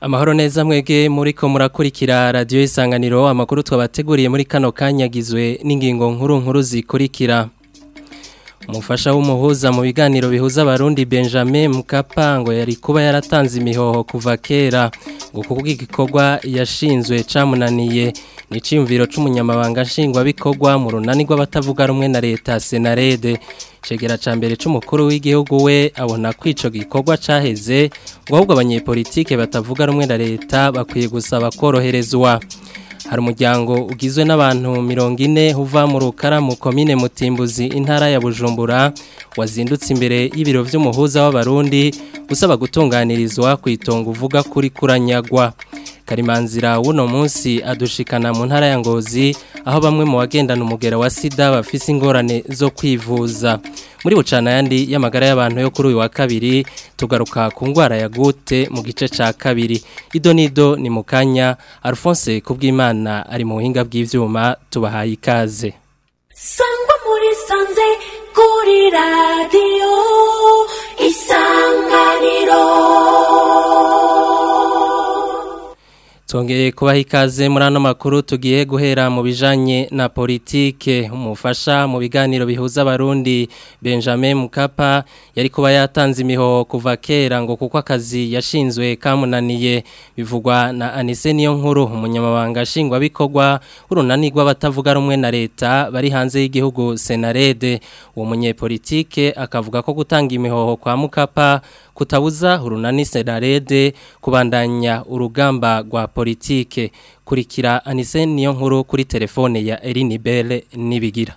amahoro neza mwege muri ko murakurikira radiyo isanganiro amakuru twabateguriye muri kano kanyagizwe n'ingingo nkuru nkuru zikurikira umufasha w'umuhuza mu biganiro bihuza abarundi benjamin mukapango yari kuba yaratanze imihoho kuva kera ngo kuko igikorwa yashinzwe cyamunaniye ni icyumviro cy'umunyamabanga nshingwabikorwa mu runani rw'abatavuga rumwe na leta senarede cegera ca mbere c'umukuru w'igihugu we abona kwico gikorwa caheze ngo ahubwo abanyepolitike batavuga rumwe na leta bakwiye gusaba koroherezwa hari ugizwe n'abantu mirongo ine huva mu rukaramu komine mutimbuzi intara ya bujumbura wazindutse imbere y'ibiro by'umuhuza w'abarundi usaba gutunganirizwa ku itongo uvuga kuri kuranyagwa karimanzira w'uno munsi adushikana mu ntara ya ngozi aho bamwe mu bagendana umugera wa sida bafise ingorane zo kwivuza muri bucana yandi y'amagara y'abantu yo kuri uyu wa kabiri tugaruka ku ndwara ya gute mu gice cya kabiri ido n'ido ni mu alphonse kubw'imana ari mu buhinga bw'ibyuma tubahaye ikaze sangwa muri sanze kuri radiyo isanganiro Tongeye kubaha ikaze muri makuru tugiye guhera mu bijanye na politike umufasha mu biganiro bihuza abarundi Benjamin Mukapa yari kuba yatanze imiho kuva kera ngo kuko akazi yashinzwe kamunaniye bivugwa na Anise niyo nkuru umunyamabanga shingwa bikorwa urunanirwa batavuga rumwe na leta bari hanze y'igihugu Senarede uwo munyepolitike akavuga ko gutanga imihoho kwa Mukapa kutabuza urunani Senarede kubandanya urugamba rwa politike kurikira anise niyo nkuru kuri telefone ya Eline Belle nibigira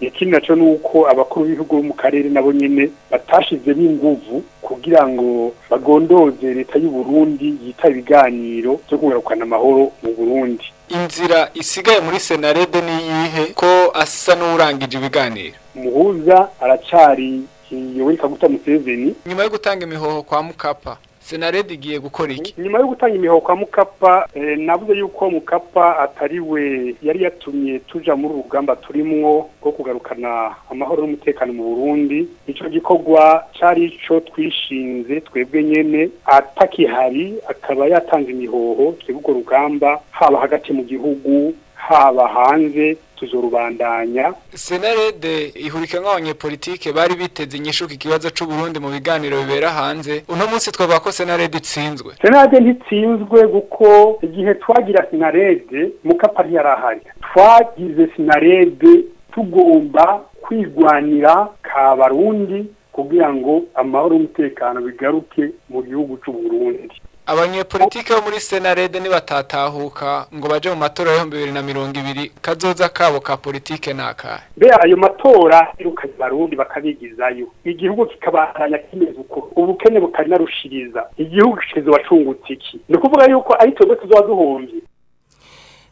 ikindi nacyo ni uko abakuru b'ibihugu bo mu karere nabo nyine batashyizemo inguvu kugira ngo bagondoze leta y'uburundi yita ibiganiro byo kugarukana amahoro mu burundi inzira isigaye muri senarede n'iyihe ko asa n'urangije ibiganiro Muhuza aracari yoweri kaguta museveni nyuma yo gutanga imihoho kwa mukapa senarede igiye gukora iki nyuma yo gutanga imihoka mukapa eh, navuze yuko mukapa atari we yari yatumye tuja muri urugamba turimwo rwo kugarukana amahoro n'umutekano mu burundi icyo gikorwa cyari cyo twishinze twebwe nyine atakihari akaba yatanga imihoho twebwe urwo rugamba haba hagati mu gihugu haba hanze tuzurubandanya senarede ihurika nk'abanyepolitike bari biteze inyishuka ikibazo c'uburundi mu biganiro bibera hanze uno munsi twavuga ko senarede itsinzwe senarede ntitsinzwe kuko igihe twagira senarede mukapari yari ahari twagize senarede tugomba kwigwanira kabarundi kugira ngo amahoro n'umutekano bigaruke mu gihugu cy'uburundi abanyepolitike bo muri senarede nibatatahuka ngo baje mu matora y'ibihumbi bibiri na mirongo ibiri kazoza kabo ka politike nakahe mbere ayo matora irukanye barundi bakabigizayo igihugu kikabandanya kimeze uko ubukene bukanarushyiriza igihugu kizoba cungutse iki ni ukuvuga yuko ari twebwe tuzoba duhombye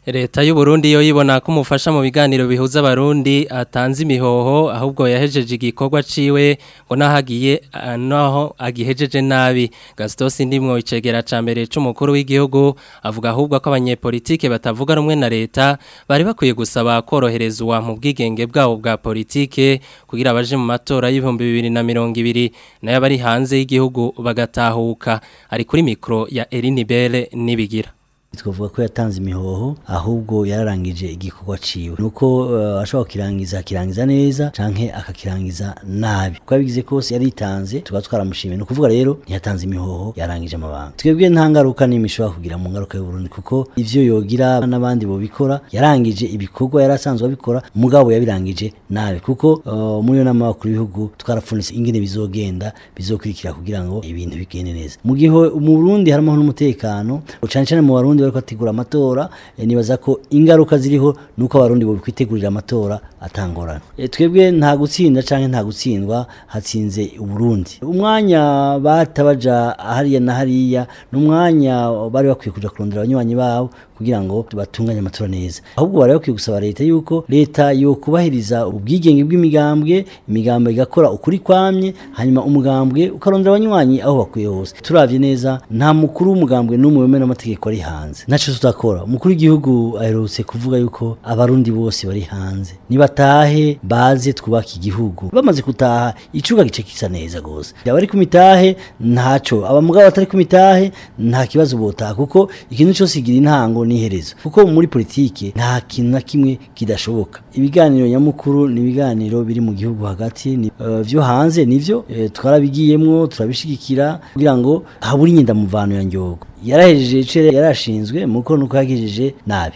leta y’u Burundi yo yibona ko umufasha mu biganiro bihuza abarundi atanze imihoho ahubwo yahejeje igikorwa ciwe ngo nahagiye naho agihejeje nabi gasitosi ndimwo icegera ca mbere c'umukuru w'igihugu avuga ahubwo ko abanyepolitike batavuga rumwe na leta bari bakwiye gusaba koroherezwa mu bwigenge bwabo bwa politike kugira abaje mu matora y'ibihumbi bibiri na mirongo ibiri nayo bari hanze y'igihugu bagatahuka ari kuri mikro ya Elinibere nibigira twavuga ko yatanze imihoho ahubwo yararangije igikorwa ciwe nuko uh, ashobora kirangiza akirangiza neza canke akakirangiza nabi uko yabigize kose yaritanze tukaba twaramushimiye ni ukuvuga rero ntiyatanze imihoho yarangije amabanga twebwe nta ngaruka n'imwe ishobora kugira mu ngaruka y'uburundi kuko ivyo yogira n'abandi bobikora yarangije ibikorwa yari asanzwe abikora mugabo yabirangije nabi kuko uh, muri iyo nama bakuru b'ibihugu twarapfunitse ingene bizogenda bizokurikira kugira ngo ibintu bigende neza mu gihe mu burundi harimo n'umutekano cane cane mu barundi niba ariko ategura amatora eh, nibaza ko ingaruka ziriho nuko abarundi bo kwitegurira amatora atangorana eh, twebwe nta gutsinda cyangwa nta gutsindwa hatsinze uburundi umwanya batabaja hariya na hariya ni umwanya bari bakwiye kujya kurondera abanywanyi babo kugira ngo batunganye amatora neza ahubwo bari gusaba leta yuko leta yo kubahiriza ubwigenge bw'imigambwe imigambwe igakora ukuri kwamye hanyuma umugambwe ukarondera abanywanyi aho bakuye hose turabye neza nta mukuru w'umugambwe n'umwe wemera n’amategeko ari hanze naco tutakora umukuru w'igihugu aherutse kuvuga yuko abarundi bose bari hanze nibatahe baze twubaka igihugu bamaze gutaha icuga gice kisa neza gose abari ku mitahe ntacyo abamugabo batari ku mitahe nta kibazo botaha kuko ikintu cyose igira intango ni n'iherezo kuko muri politiki nta kintu na kimwe kidashoboka ibiganiro nyamukuru ni ibiganiro biri mu gihugu hagati ni byo eh, hanze nibyo eh, twarabigiyemo turabishyigikira kugira ngo habure inyendamuvano ya ngihugu yarahejeje icere yarashinzwe muko nuko yagejeje nabi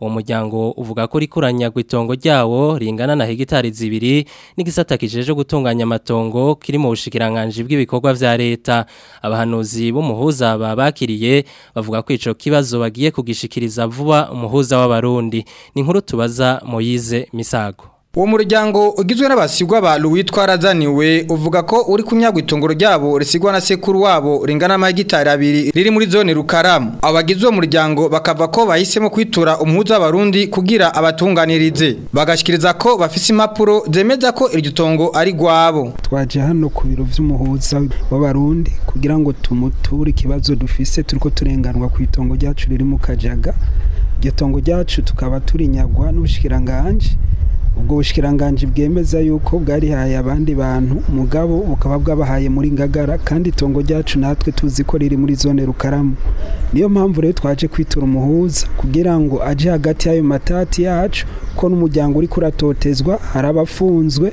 uwo muryango uvuga ko uri ryawo ringana na hegitari zibiri n'igisata kijeje gutunganya amatongo kiri mu bushikiranganji bw'ibikorwa vya leta abahanuzi b'umuhuza babakiriye bavuga ko ico bagiye kugishikiriza vuba umuhuza w'abarundi ni nkuru tubaza moyize misa Rucagu uwo muryango ugizwe n'abasigwa abantu witwa razaniwe uvuga ko uri kunyagwa itongo ryabo risigwa na sekuru wabo ringana amahegitari abiri riri muri zone rukaramu abagize uwo muryango bakava ko bahisemo kwitura umuhuza w'abarundi kugira abatunganirize bagashyikiriza ko bafise impapuro zemeza ko iryo tongo ari rwabo twaje hano ku biro by'umuhuza w'abarundi kugira ngo tumuture ikibazo dufise turi ko turenganwa ku itongo ryacu riri mu kajaga iryo tongo ryacu tukaba turinyagwa n'ubushikiranganje ubwo bushikiranganji bwemeza yuko bwarihaye abandi bantu mugabo bukaba bwabahaye muri Ngagara kandi itongo ryacu natwe tuzi ko riri muri zone Rukaramu niyo mpamvu rero twaje kwitura umuhuza kugira ngo aje hagati y'ayo matati yacu ko n'umuryango uri kuratotezwa hari abafunzwe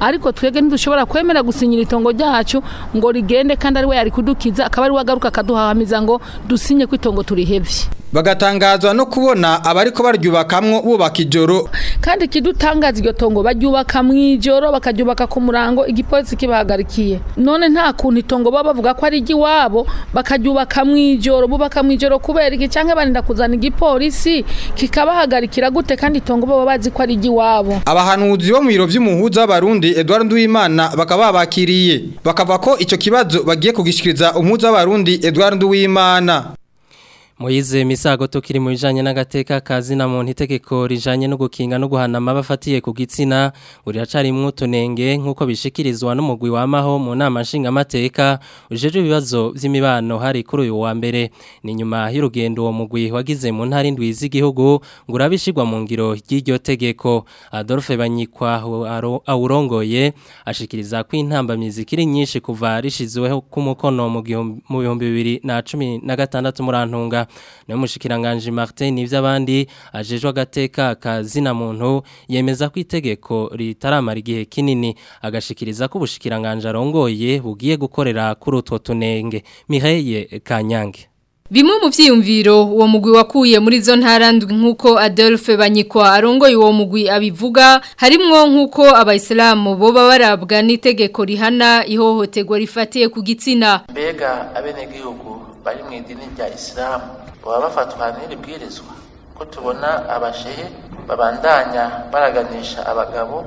ariko twebwe ntidushobora kwemera gusinyira itongo ryacu ngo rigende kandi ari we yari kudukiza akaba ari we agaruka akaduhahamiza ngo dusinye ko itongo turihebye. bagatangazwa no kubona abariko baryubakamwo bubaka ijoro kandi kidutangaza iryo tongo baryubaka mw'ijoro bakaryubaka ku murango igipolisi kibahagarikiye none nta kuntu itongo baba bavuga ko ari iry'iwabo bakaryubaka mw'ijoro bubaka mw'ijoro kubera iki cyangwa barinda kuzana igipolisi kikabahagarikira gute kandi itongo baba bazi ko ari iry'iwabo abahanuzi bo mu biro by'umuhuza w'abarundi Edouard Nduwimana bakaba babakiriye bakavuga ko icyo kibazo bagiye kugishikiriza umuhuza w'abarundi Edouard Nduwimana muyize misago tukiri mu bijanye n'agateka kazi na muntu itegeko rijanye no gukinga no guhana amabafatiye ku gitsina uracari mu tunenge nkuko bishikirizwa n'umugwi wamaho mu nama nshinga mateka ujeje ibibazo by'imibano hari kuri uyu wa mbere ni nyuma y'urugendo uwo mugwi wagize mu ntari ndwi z'igihugu ngurabishirwa mu ngiro y'iryo tegeko Adolphe Banyikwa awurongoye ashikiriza ko intambamizi kiri nyinshi kuva rishizweho ku mukono mu 2016 murantunga na mushikiranganje Martin n'ivy'abandi ajejwe agateka kazina muntu yemeza ko itegeko ritaramara igihe kinini agashikiriza ko ubushikiranganje arongoye bugiye gukorera kuri utwo tunenge Mireille Kanyange Bimwe mu vyiyumviro uwo mugwi wakuye muri zo ntarandwi nkuko Adolphe Banyikwa arongoye uwo mugwi abivuga harimwo nkuko abayislamu bo barabwa n'itegeko rihana ihohotego rifatiye ku gitsina mbega abenegihugu bari mu idini rya isilamu baba bafatwa n'iri bwirizwa ko tubona abashehe babandanya baraganisha abagabo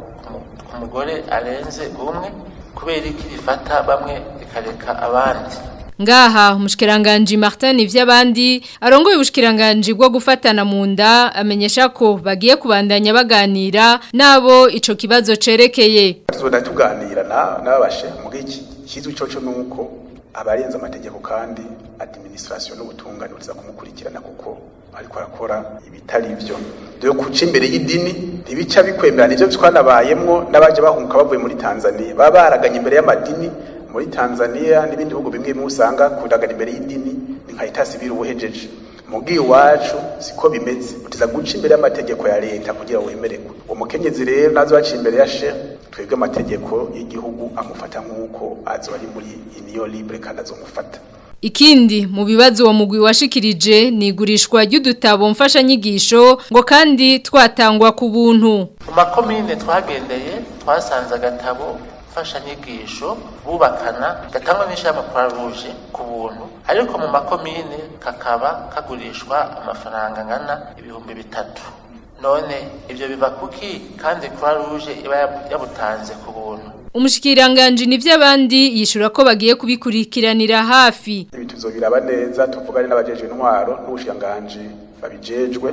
ku mugore arenze umwe kubera iki rifata bamwe rikareka abandi ngaha umushikiranganji Martin ivy'abandi arongoye ubushikiranganji bwo gufatana mu nda amenyesha ko bagiye kubandanya baganira nabo ico kibazo cerekeye tuzodatuganira na nabashe mugiki kizwi cyo nuko abarenze amategeko kandi administration n'ubutungane buza kumukurikirana kuko ariko arakora ibitari byo dore kuca imbere y'idini ntibica bikwemera nibyo twanabayemwo n'abajya bahunguka bavuye muri Tanzania baba baraganye imbere y'amadini muri Tanzania n'ibindi bihugu bimwe bimwe usanga kudagana imbere y'idini ni nka itasi ibiri ubuhejeje mu bw'iwacu siko bimeze utiza guca imbere y'amategeko ya leta kugira ngo wemererwe uwo rero ntazi waciye imbere ya shehe twebwe amategeko y'igihugu amufata nk'uko azo ari muri iniyo libre kandi azomufata Ikindi mu bibazo uwo mugwi washikirije ni igurishwa ry'udutabo mfashanyigisho ngo kandi twatangwa ku buntu. Mu makomine twagendeye twasanze agatabo mfashanyigisho bubakana gatangwa n'ishami ruje ku buntu ariko mu makomine kakaba kagurishwa amafaranga angana ibihumbi bitatu. none ibyo biva kuki kandi kwa rouge iba yabutanze ku buntu umushikiranganji nivy'abandi yishura ko bagiye kubikurikiranira hafi ibi tuzobiraba neza tuvugane n'abajeje intwaro n'ubushikiranganji babijejwe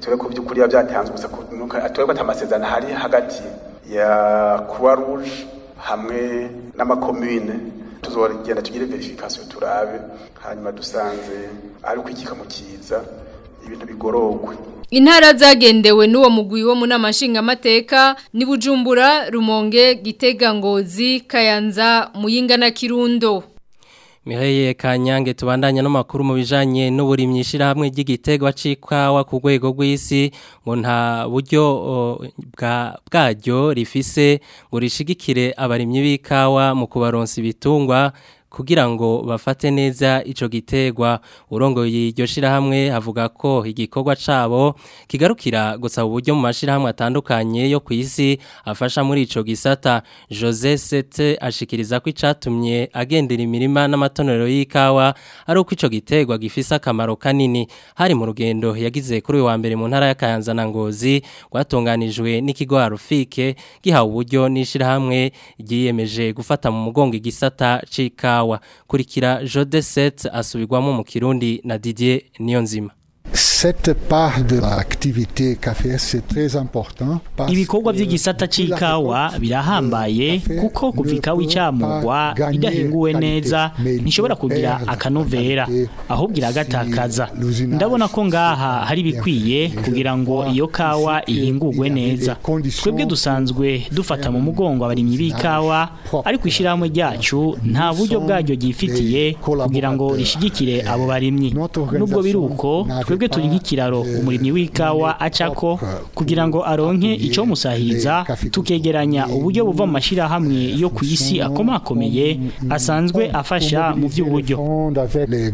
tore ko by'ukuri byatanzwe gusa tore ko atamasezerano hari hagati ya croix rouge hamwe n'amakomune tuzogenda tugire verification turabe hanyuma dusanze ari ukwikika mu kiza intara zagendewe n'uwo mugwi wo mu nama nshingamateka ni bujumbura rumonge gitega ngozi kayanza muyinga na kirundo Mireye Kanyange tubandanya no makuru mu bijanye n'uburimyi shirahamwe ry'igiterwa cikawa ku rwego rw'isi ngo nta buryo bwa bwaryo rifise ngo rishigikire abarimyi b'ikawa mu kubaronsa ibitungwa kugira ngo bafate neza ico gitegwa urongoye iryo shirahamwe havuga ko igikorwa cabo kigarukira gusaba uburyo mu mashirahamwe atandukanye yo ku isi afasha muri ico gisata Jose Sete ashikiriza ko icatumye agendera imirima n'amatonero y'ikawa ari uko ico gitegwa gifise akamaro kanini hari mu rugendo yagize kuri uyu wa mbere mu ntara ya Kayanza na Ngozi rwatunganijwe n'ikigo Arufike giha uburyo n'ishirahamwe giyemeje gufata mu mugongo igisata cikawa Kawa kurikira Jodesette asubirwamo mu Kirundi na Didier Niyonzima Cette part de l'activité café c'est très important. Ibikorwa by'igisata cyikawa birahambaye kuko kuva ikawa icamurwa idahinguwe neza ntishobora kugira akanovera ahubwo iragatakaza ndabona ko ngaha hari bikwiye kugira ngo iyo kawa ihingurwe neza twebwe dusanzwe dufata mu mugongo abarimyi b'ikawa ariko ishyirahamwe ryacu nta buryo bwaryo ryifitiye kugira ngo rishyigikire abo barimyi nubwo biruko twebwe twebwe turi ah, nk'ikiraro eh, umurimyi w'ikawa eh, acako kugira ngo aronke icyo musahiriza tukegeranya uburyo buva mu mashyirahamwe yo ku isi akomakomeye asanzwe afasha mu by'uburyo euh,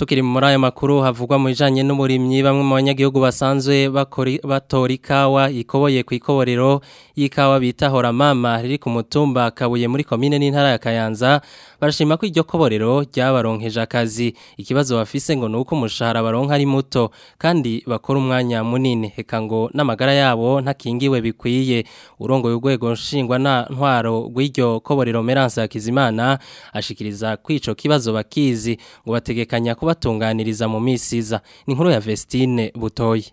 tukiri muri aya makuru havugwa mu bijyanye n'umurimyi bamwe mu banyagihugu basanzwe batora ikawa ikoboye ku ikoborero y'ikawa bita horamama riri ku mutumba kabuye muri komine n'intara ya kayanza barashima ko iryo koborero ryabaronkeje akazi ikibazo bafise ngo nuko umushahara baronka ari muto kandi bakora umwanya munini heka ngo n'amagara yabo ntakingiwe bikwiye urongoye urwego nshingwa na ntwaro rw'iryo koborero Merance Hakizimana ashikiriza kwico kibazo bakizi ngo bategekanya kubatunganiriza mu misiza ni nkuru ya Vestine butoye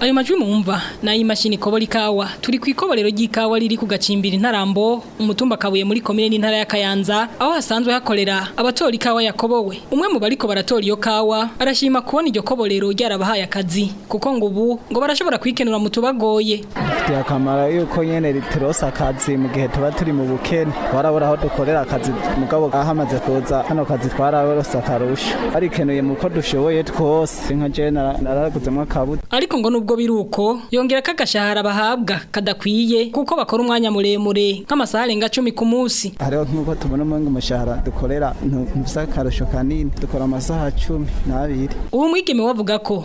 ayo majwi mumva nayo imashini ikobora ikawa turi kw'ikoborero ikoborero ry'ikawa riri ku gacimbira intarambo umutumba kabuye muri komine n'intara ya Kayanza aho hasanzwe hakorera abatora ikawa yakobowe umwe mu bariko baratora iyo kawa arashima kubona iryo koborero ryarabahaye akazi kuko ngo ubu ngo barashobora kwikenura mu tubagoye bifitiye akamaro yuko nyene riturosa akazi mu gihe tuba turi mu bukene warabura aho dukorera akazi mugabo ahamaze kuza hano kazi twararosa akarusha arikenuye mu ko dushoboye twose nka je naraguzemo akabuto ariko ngo ahubwo biruko yongera ko agashahara bahabwa kadakwiye kuko bakora umwanya muremure nk'amasaha arenga cumi ku munsi hariho nk'uko tubona umwanya umushahara dukorera ntibisa kanini dukora amasaha cumi n'abiri ubu mwigeme wavuga ko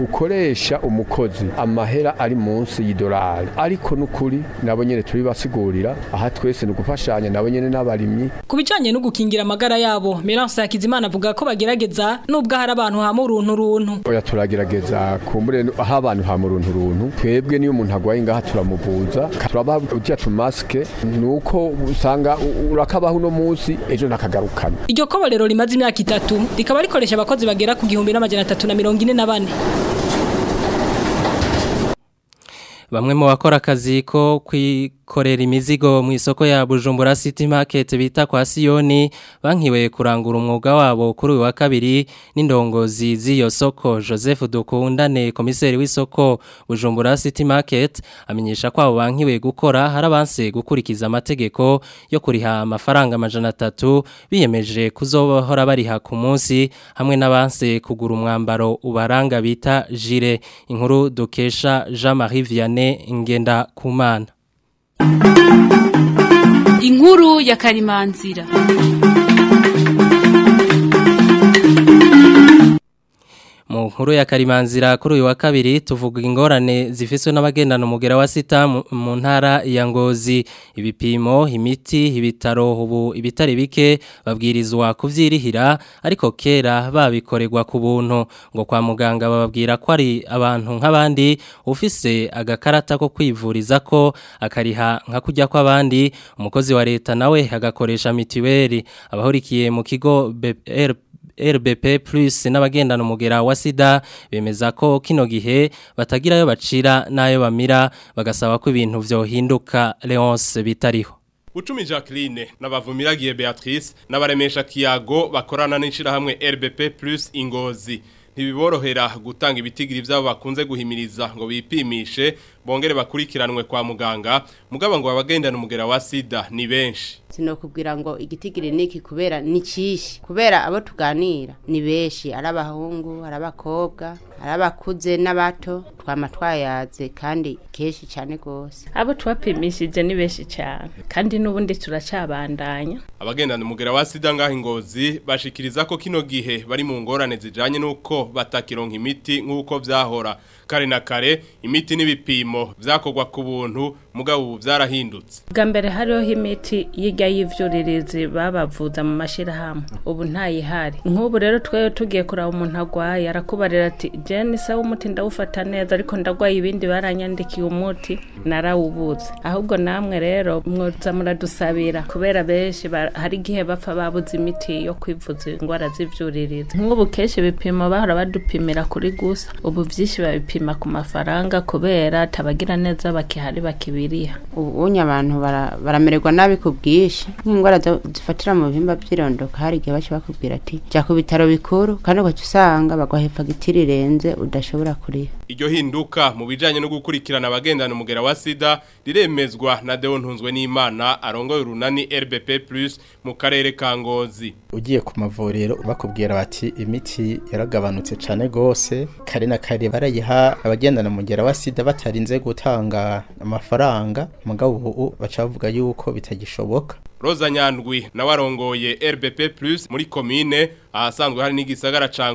ukoresha umukozi amahera ari munsi y'idolari ariko nukuri nabo nyene turi basigurira aha twese ni gufashanya nabo nyene n'abarimyi kubijanye no gukingira amagara yabo Melance Yakizimana avuga ko bagerageza nubwo hari abantu hamwe uruntu runtu oya turagerageza kumbure aho abantu hamwe uruntu runtu twebwe niyo umuntu agwaye ngaha turamuvuza turabaha utia tumaske nuko ko usanga urakabaho no munsi ejo nakagarukana iryo kobo rero rimaze imyaka itatu rikaba rikoresha abakozi bagera ku gihumbi n'amajana atatu na mirongo na bane bamwe mu bakora akazi ko korera imizigo mu isoko ya Bujumbura City Market bita kwa Sioni bankiwe kurangura umwuga wabo kuri uyu wa kabiri n'indongozi z'iyo soko Joseph Dukundane komiseri w'isoko Bujumbura City Market amenyesha ko abo bankiwe gukora harabanse gukurikiza amategeko yo kuriha amafaranga amajana atatu biyemeje kuzobahora bariha ku munsi hamwe n'abanse kugura umwambaro ubaranga bita jire inkuru dukesha Jean Marie Vianney ngenda kumana inkuru ya karimanzira mu nkuru ya karimanzira kuri uyu wa kabiri tuvuga ingorane zifiswe n'abagendana umugera wa sita mu ntara ya ngozi ibipimo imiti ibitaro ubu ibitari bike babwirizwa kubyirihira ariko kera babikorerwa ku buntu ngo kwa muganga bababwira ko ari abantu nk'abandi ufise agakarata ko kwivuriza ko akariha nka kujya kw'abandi umukozi wa leta nawe agakoresha mitiweli abahurikiye mu kigo BRP RBP plus n'abagendana umugera wa sida bemeza ko kino gihe batagira batagirayo bacira n'ayo bamira bagasaba ko ibintu byohinduka Leonce bitariho Uchumi Jacqueline n'abavumiragiye Beatrice n'abaremesha kiyago bakorana n'ishirahamwe RBP plus Ingozi ntibiborohera gutanga ibitigiri byabo bakunze guhimiriza ngo bipimishe bongere bakurikiranwe kwa muganga mugabo ngo abagendana umugera wa sida ni benshi sinokubwira ngo igiti giriniki kubera ni cyishi kubera abo tuganira ni benshi ari abahungu ari abakobwa ari abakuze n'abato twama twayaze kandi kenshi cyane rwose abo tubapimishije ni benshi cyane kandi n'ubundi turacabandanya abagendana umugera wa sida ngaho ingozi bashikiriza ko kino gihe bari mu ngorane zijyanye n'uko batakironka imiti nk'uko byahora kare na kare imiti n'ibipimo byakorwa ku buntu mugabo ubu byarahindutse bwa mbere hariho imiti yijya y'ibyorerezi babavuza mu mashyirahamwe ubu ntayihari nk'ubu rero twebwe tugiye kura umuntu arwaye arakubarira ati jeni sawa umuti ndawufata neza ariko ndagwaye ibindi baranyandikiye umuti narawubuze ahubwo namwe rero mwoza muradusabira kubera benshi hari gihe bapfa babuze imiti yo kwivuza indwara z'ibyuririzi nk'ubu kenshi ibipimo bahora badupimira kuri gusa ubu byinshi babipima bapima ku mafaranga kubera tabagira neza bakihari bakibiriha ubunye abantu baramererwa nabi ku bwinshi nk'indwara zifatira mu bimba by'irondoka hari igihe baca bakubwira ati jya ku bitaro bikuru kandi ugaca usanga baguha fagitire irenze udashobora kuriha iryo hinduka mu bijyanye no gukurikirana abagendana umugera wa sida riremezwa na deo ntunzwe n'imana arongoye urunani rbp plus mu karere ka ngozi ugiye ku mavuriro bakubwira bati imiti yaragabanutse cyane rwose kare na kare barayiha abagendana mugera wa sida batarinze gutanga amafaranga mugabo ubu baca bavuga yuko bitagishoboka roza nyandwi nawe arongoye rbp plus muri komine ahasanzwe hari n'igisagara ca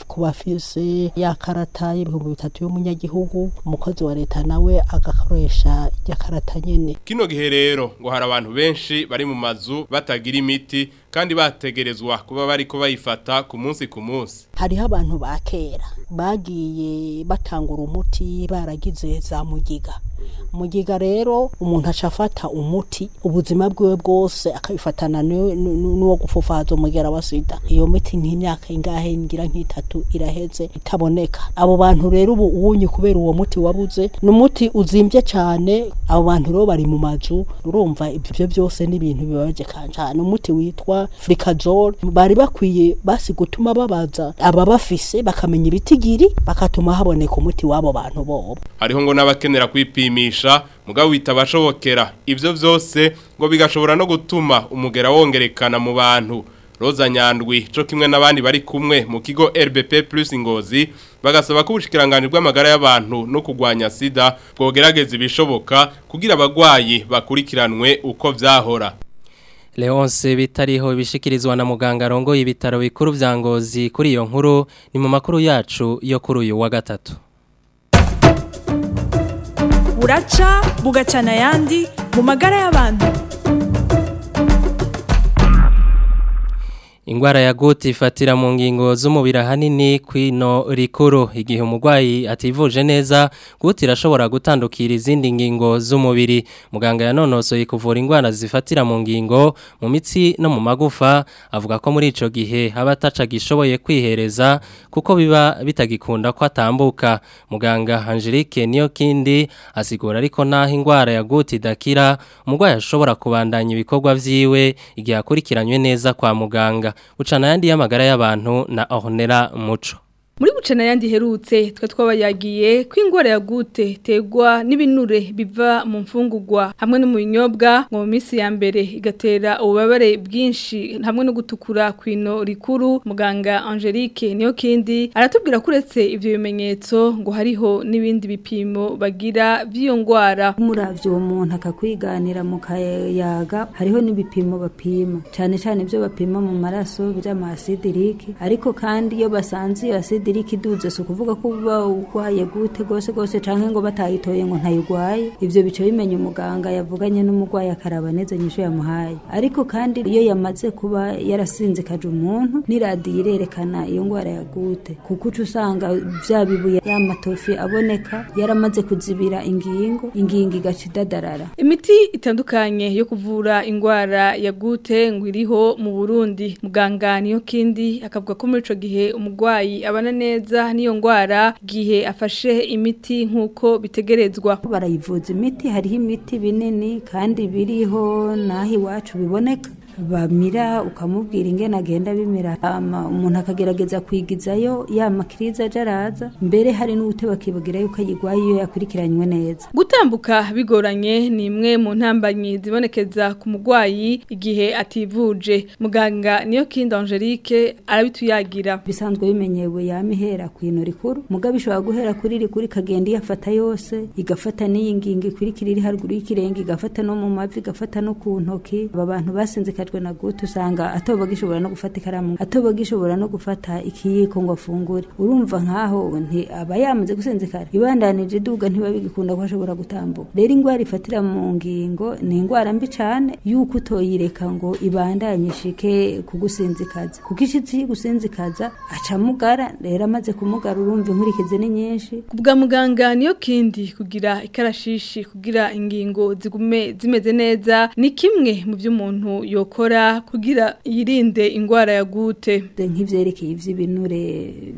kuba afise ya karata y'ibihumbi bitatu y'umunyagihugu umukozi wa leta nawe agakoresha ikarata nyine nyene kino gihe rero ngo hari abantu benshi bari mu mazu batagira imiti kandi bategerezwa kuba bari ko bayifata ku munsi ku munsi hariho abantu bakera. bagiye batangura umuti baragize za mugiga mu giga rero umuntu aca afata umuti ubuzima bwiwe bwose akabifatana n'uwo gufufaza umugera wa sida iyo miti nk'imyaka ingahe ngira nk'itatu iraheze itaboneka abo bantu rero ubu uwunye kubera uwo muti wabuze ni umuti uzimbye cyane abo bantu rero bari mu mazu urumva ibyo byose n'ibintu bibabaje cyane umuti witwa furikazole bari bakwiye basi gutuma babaza ababafise bakamenya ibitigiri bakatuma haboneka umuti w'abo bantu bobo hariho ngo n'abakenera kwipima kwipimisha mugabo bitabashobokera ibyo byose ngo bigashobora no gutuma umugera wongerekana mu bantu roza nyandwi cyo kimwe n'abandi bari kumwe mu kigo RBP plus ingozi bagasaba ko ubushikiranganje bw'amagara y'abantu no kugwanya sida bwogerageza ibishoboka kugira abagwayi bakurikiranwe uko vyahora Leonce bitariho ibishikirizwa na muganga rongo y'ibitaro bikuru bya Ngozi kuri iyo nkuru ni mu makuru yacu yo kuri uyu wa gatatu buraca bugacana ayandi mu magara y'abantu ingwara ya guti ifatira mu ngingo z'umubiri ahanini kwino rikuru igihe umurwayi ativuje neza gute irashobora gutandukira izindi ngingo z'umubiri muganga yanonosoye kuvura indwara zifatira mu ngingo mu mitsi no mu magufa avuga ko muri ico gihe haba atacagishoboye kwihereza kuko biba bitagikunda ko atambuka muganga Angelique niyo kindi asigura ariko naho ingwara ya gute idakira umurwayi ashobora kubandanya ibikorwa vyiwe igihe akurikiranywe neza kwa muganga ucana ayandi y'amagara y'abantu na ohonera muco muri bucana yandi herutse twa twabayagiye kwingwara ya gute tegwa n'ibinure biva mu mfungurwa hamwe no mu binyobwa mu minsi ya mbere igatera ububabare bwinshi hamwe no gutukura kwino rikuru muganga Angelique niyo kindi aratubwira kuretse ibyo bimenyetso ngo hariho n'ibindi bipimo bagira by'iyo ngwara umuravyo uwo muntu akakwiganira mu kayaga hariho n'ibipimo bapima cyane cyane ibyo bapima mu maraso by'amasidilike ariko kandi iyo basanze iyo asidilike idiriki iduze si ukuvuga ko uba urwaye gute rwose rwose cyangwa ngo batayitoye ngo ntayirwaye ibyo bice bimenya umuganga yavuganye n'umurwayi akaraba neza nyinshi yamuhaye ariko kandi iyo yamaze kuba yarasinzikaje umuntu n'iradiyo irerekana iyo ndwara ya gute kuko uca usanga bya bibuye ya aboneka yaramaze kuzibira ingingo ingingo igaca idadarara imiti itandukanye yo kuvura indwara ya gute ngo iriho mu burundi muganga niyo kindi akavuga ko muri icyo gihe umurwayi abana neza n'iyo ndwara igihe afashe imiti nk'uko bitegerezwa barayivuza imiti hariho imiti binini kandi biriho n'aho iwacu biboneka bamira ukamubwira ingene agenda bimera umuntu akagerageza kwigizayo ya makiriza aje araza mbere hari n'ubute bakibagira yuko ayigwaye iyo yakurikiranywe neza gutambuka bigoranye ni imwe mu ntambanyi zibonekeza ku mugwayi igihe ativuje muganga niyo kinda Angelique arabituyagira bisanzwe bimenyewe yamihera ku ino rikuru mugabo ishobora guhera kuri rikuru ikagenda iyafata yose igafata n'iyi ngingo ikurikira iri haruguru y'ikirenge igafata no mu mavi igafata no ku ntoki aba bantu basinzika itajwe na gute usanga atoba gishobora no gufata ikaramu atoba gishobora no gufata ikiyiko ngo afungure urumva nkaho nti aba yamaze gusinzikara ibandanije iduga ntibabigikunda ko ashobora gutambuka rero indwara ifatira mu ngingo ni indwara mbi cyane yuko utoyireka ngo ibandanyishike kugusinzikaza kuko ishitsi gusinzikaza aca mugara rero amaze kumugara urumva inkurikizi ni nyinshi ku bwa muganga niyo kindi kugira ikarashishi kugira ingingo zigume zimeze neza ni kimwe mu by'umuntu yo yokora kugira yirinde indwara ya gute nk'ivyerekeye ivy'ibinure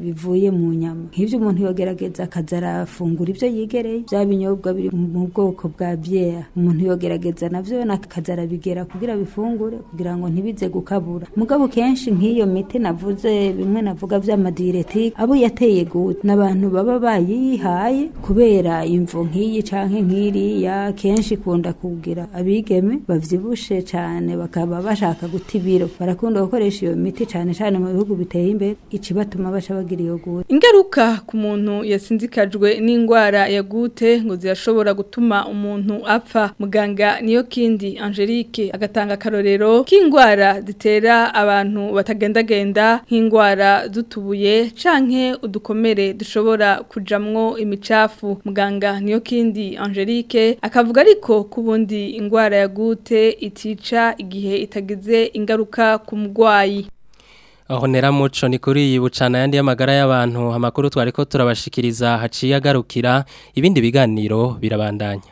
bivuye mu nyama nk'ivyo umuntu yogerageza akazarafungura ibyo yigereye bya binyobwa biri mu bwoko bwa byera umuntu yogerageza navyo nakazarabigera kugira bifungure kugira ngo ntibize gukabura mugabo kenshi nk'iyo miti navuze bimwe navuga vy'amadiretike abo yateye gute n'abantu baba bayihaye kubera imvo nk'iyi canke nk'iriya kenshi ikunda kugira abigeme bavyibushe cane bakaba bashaka guta ibiro barakunda gukoresha iyo miti cyane cyane mu bihugu biteye imbere ikibatuma basha bagira iyo gute ingaruka ku muntu yasinzikajwe n'indwara ya gute ngo zirashobora gutuma umuntu apfa muganga niyo kindi Angelique agatanga akarorero k'indwara zitera abantu batagendagenda nk'indwara z'utubuye canke udukomere dushobora kujamwo imicafu muganga niyo kindi Angelique akavuga ariko kubundi indwara ya gute itica igihe bitagize ingaruka ku mugwayi aho muco ni kuri iyi bucana ayandi y'amagara y'abantu amakuru twari ko turabashikiriza haciye agarukira ibindi biganiro birabandanya